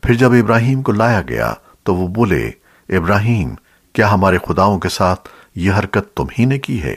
پھر جب ابراہیم کو لایا گیا تو وہ بولے، ابراہیم، کیا ہمارے خداؤں کے ساتھ یہ حرکت تم ہی نے کی ہے؟